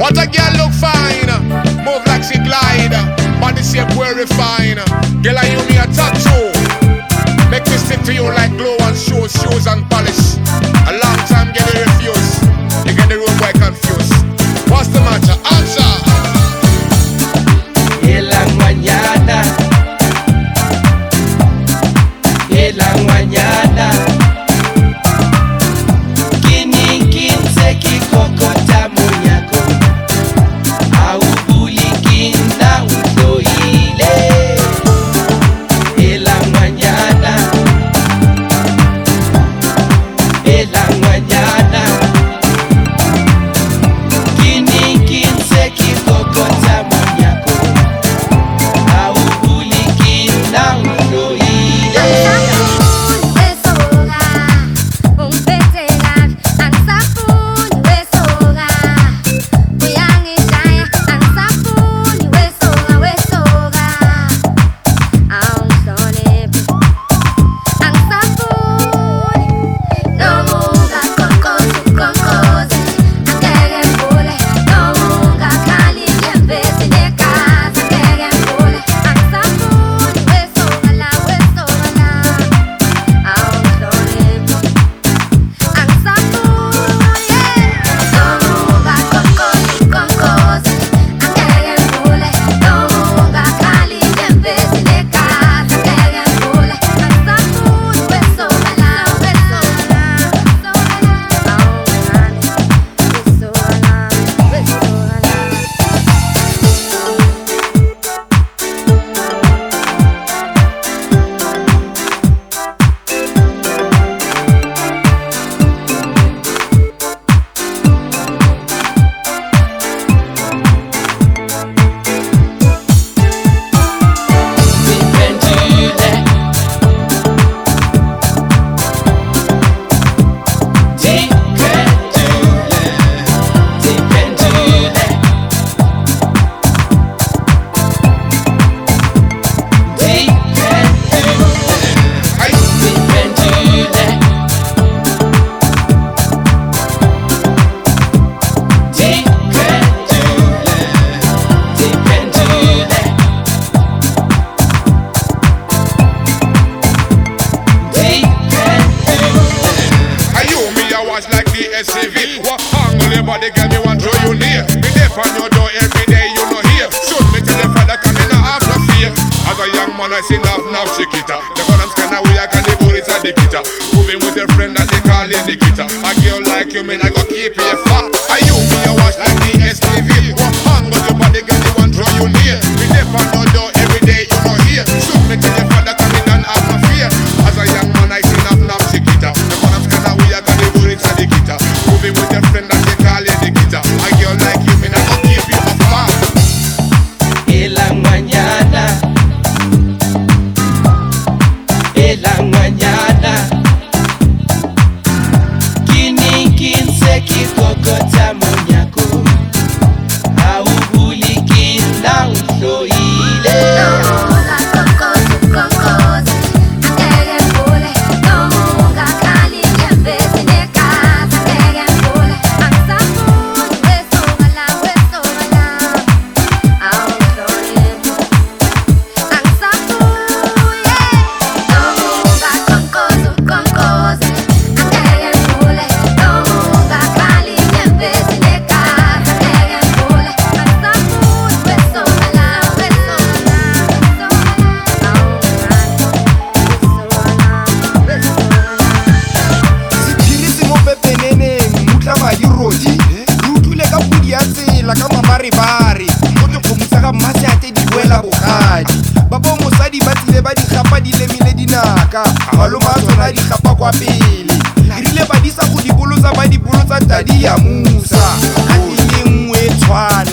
What a girl look fine. Move like she glide. Body shape well refined. Girl, I you me a tattoo. Make me stick to you like glue and shoes, shoes and polish. SCV? What angle your body girl me want draw you near? Me there on your door every day you no hear. Shoot me tell your father come in have no fear. As a young man I sing love now chiquita. The one I'm scanner we I can the bullets and the guitar. Moving with a friend that they call Nikita. A girl like you man I go keep you fat. Are you me a watch like the SCV? di batlile ba digapa di lemile dinaka. Maloma a tsona a digapa kwa pele. Dirile badisa go di bolotsa ba di bolotsa tadi ya musa. A tene nngwe tshwana.